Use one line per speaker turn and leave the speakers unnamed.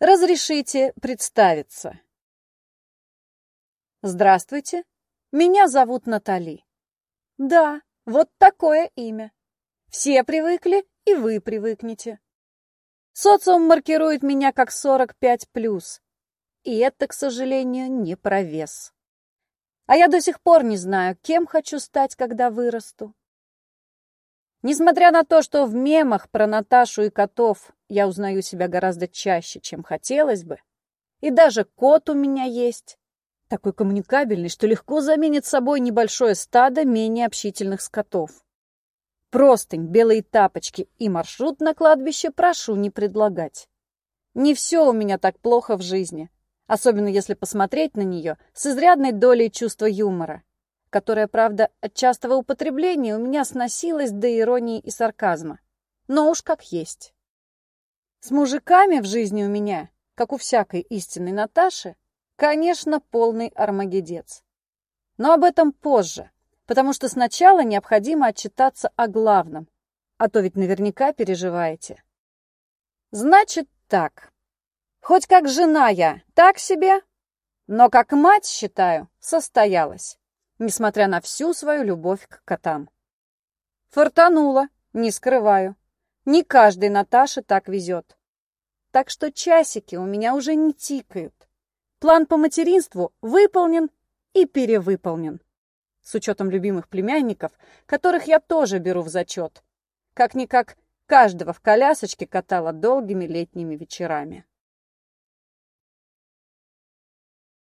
Разрешите представиться. Здравствуйте, меня зовут Натали. Да, вот такое имя. Все привыкли, и вы привыкнете. Социум маркирует меня как 45+, и это, к сожалению, не провес. А я до сих пор не знаю, кем хочу стать, когда вырасту. Несмотря на то, что в мемах про Наташу и котов я узнаю себя гораздо чаще, чем хотелось бы, и даже кот у меня есть, такой коммуникабельный, что легко заменит собой небольшое стадо менее общительных скотов. Простынь, белые тапочки и маршрут на кладбище прошу не предлагать. Не все у меня так плохо в жизни, особенно если посмотреть на нее с изрядной долей чувства юмора, которое, правда, от частого употребления у меня сносилось до иронии и сарказма. Но уж как есть. С мужиками в жизни у меня, как у всякой истинной Наташи, конечно, полный армагедец. Но об этом позже потому что сначала необходимо отчитаться о главном, а то ведь наверняка переживаете. Значит так. Хоть как жена я, так себе, но как мать, считаю, состоялась, несмотря на всю свою любовь к котам. Фортанула, не скрываю. Не каждой Наташе так везет. Так что часики у меня уже не тикают. План по материнству выполнен и перевыполнен с учетом любимых племянников, которых я тоже беру в зачет. Как-никак каждого в колясочке катала долгими летними вечерами.